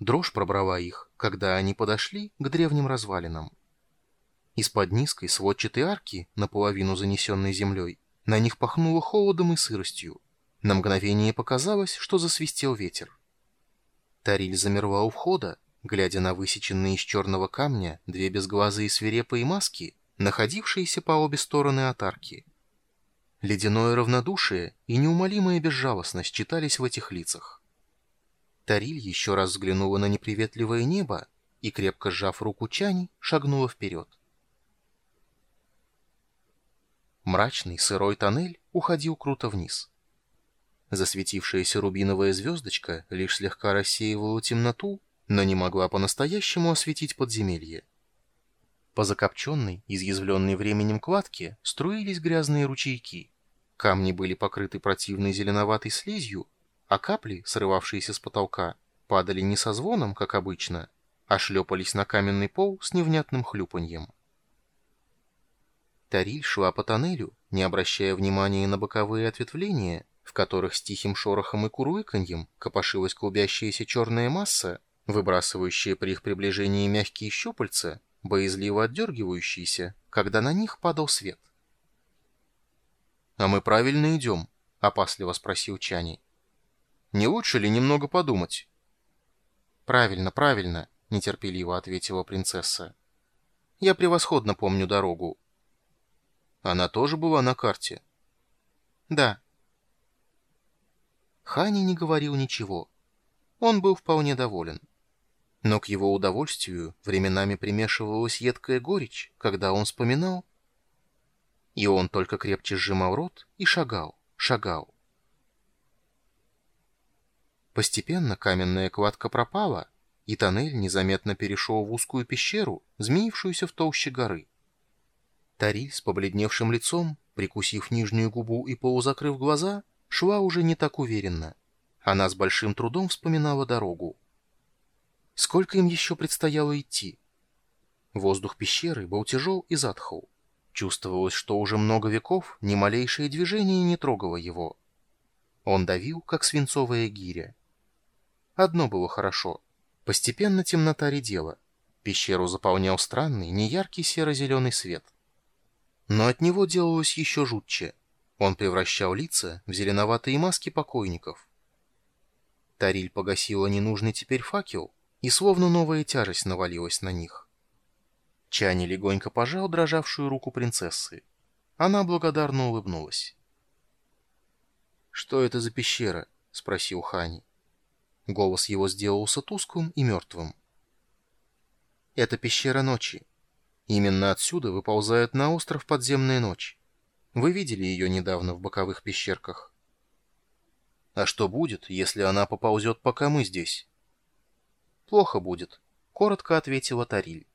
Дрожь пробрала их, когда они подошли к древним развалинам. Из-под низкой сводчатой арки, наполовину занесенной землей, на них пахнуло холодом и сыростью. На мгновение показалось, что засвистел ветер. Тариль замерла у входа, глядя на высеченные из черного камня две безглазые свирепые маски, находившиеся по обе стороны от арки. Ледяное равнодушие и неумолимая безжалостность читались в этих лицах. Тариль еще раз взглянула на неприветливое небо и, крепко сжав руку Чани, шагнула вперед. Мрачный сырой тоннель уходил круто вниз. Засветившаяся рубиновая звездочка лишь слегка рассеивала темноту, но не могла по-настоящему осветить подземелье. По закопченной, изъязвленной временем кладке струились грязные ручейки. Камни были покрыты противной зеленоватой слизью, а капли, срывавшиеся с потолка, падали не со звоном, как обычно, а шлепались на каменный пол с невнятным хлюпаньем. Тариль шла по тоннелю, не обращая внимания на боковые ответвления, в которых с тихим шорохом и куруйканьем копошилась клубящаяся черная масса, выбрасывающая при их приближении мягкие щупальца, боязливо отдергивающиеся, когда на них падал свет. «А мы правильно идем?» — опасливо спросил Чани. «Не лучше ли немного подумать?» «Правильно, правильно», — нетерпеливо ответила принцесса. «Я превосходно помню дорогу». «Она тоже была на карте?» «Да». Хани не говорил ничего. Он был вполне доволен. Но к его удовольствию временами примешивалась едкая горечь, когда он вспоминал. И он только крепче сжимал рот и шагал, шагал. Постепенно каменная кладка пропала, и тоннель незаметно перешел в узкую пещеру, змеившуюся в толще горы. Тариль с побледневшим лицом, прикусив нижнюю губу и полузакрыв глаза, шла уже не так уверенно. Она с большим трудом вспоминала дорогу. Сколько им еще предстояло идти? Воздух пещеры был тяжел и затхл. Чувствовалось, что уже много веков ни малейшее движение не трогало его. Он давил, как свинцовая гиря. Одно было хорошо. Постепенно темнота редела. Пещеру заполнял странный, неяркий серо-зеленый свет. Но от него делалось еще жутче. Он превращал лица в зеленоватые маски покойников. Тариль погасила ненужный теперь факел и словно новая тяжесть навалилась на них. Чани легонько пожал дрожавшую руку принцессы. Она благодарно улыбнулась. «Что это за пещера?» — спросил Хани. Голос его сделался тусклым и мертвым. «Это пещера ночи. Именно отсюда выползает на остров подземная ночь. Вы видели ее недавно в боковых пещерках?» «А что будет, если она поползет, пока мы здесь?» «Плохо будет», — коротко ответила Тариль.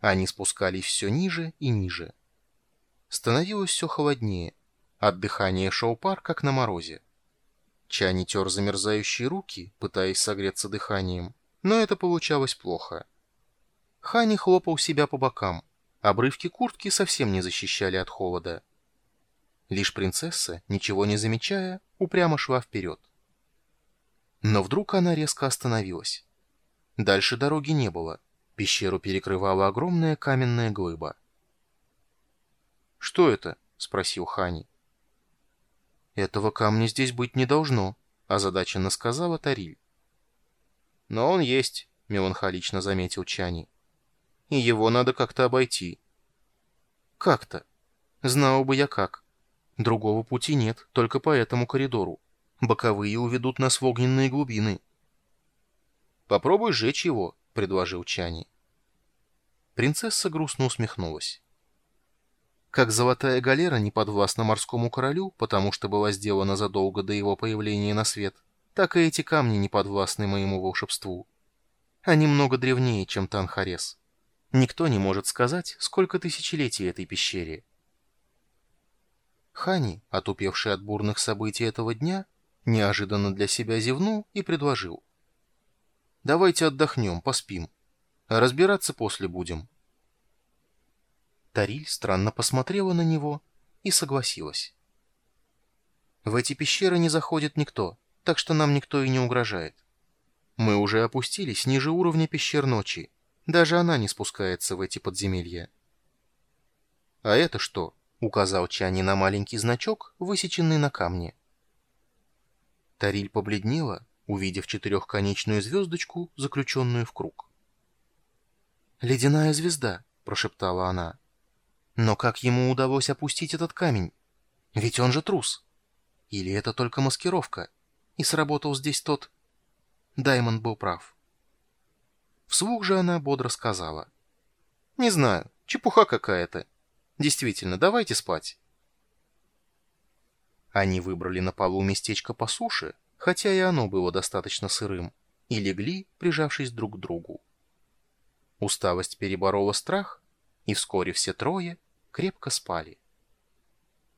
Они спускались все ниже и ниже. Становилось все холоднее. От дыхания шел пар, как на морозе. Чани тер замерзающие руки, пытаясь согреться дыханием, но это получалось плохо. Хани хлопал себя по бокам. Обрывки куртки совсем не защищали от холода. Лишь принцесса, ничего не замечая, упрямо шла вперед. Но вдруг она резко остановилась. Дальше дороги не было. Пещеру перекрывала огромная каменная глыба. «Что это?» — спросил Хани. «Этого камня здесь быть не должно», — озадаченно сказала Тариль. «Но он есть», — меланхолично заметил Чани. «И его надо как-то обойти». «Как-то? Знал бы я как. Другого пути нет, только по этому коридору. Боковые уведут нас в огненные глубины. «Попробуй сжечь его», — предложил Чани. Принцесса грустно усмехнулась. Как золотая галера не подвластна морскому королю, потому что была сделана задолго до его появления на свет, так и эти камни не подвластны моему волшебству. Они много древнее, чем Танхарес. Никто не может сказать, сколько тысячелетий этой пещере. Хани, отупевший от бурных событий этого дня, Неожиданно для себя зевнул и предложил. «Давайте отдохнем, поспим. Разбираться после будем». Тариль странно посмотрела на него и согласилась. «В эти пещеры не заходит никто. так что нам никто и не угрожает. Мы уже опустились ниже уровня пещер ночи. Даже она не спускается в эти подземелья. «А это что?» — указал Чани на маленький значок, высеченный на камне. Тариль побледнела, увидев четырехконечную звездочку, заключенную в круг. «Ледяная звезда», — прошептала она. «Но как ему удалось опустить этот камень? Ведь он же трус. Или это только маскировка? И сработал здесь тот...» Даймонд был прав. Вслух же она бодро сказала. «Не знаю, чепуха какая-то. Действительно, давайте спать». Они выбрали на полу местечко по суше, хотя и оно было достаточно сырым, и легли, прижавшись друг к другу. Усталость переборола страх, и вскоре все трое крепко спали.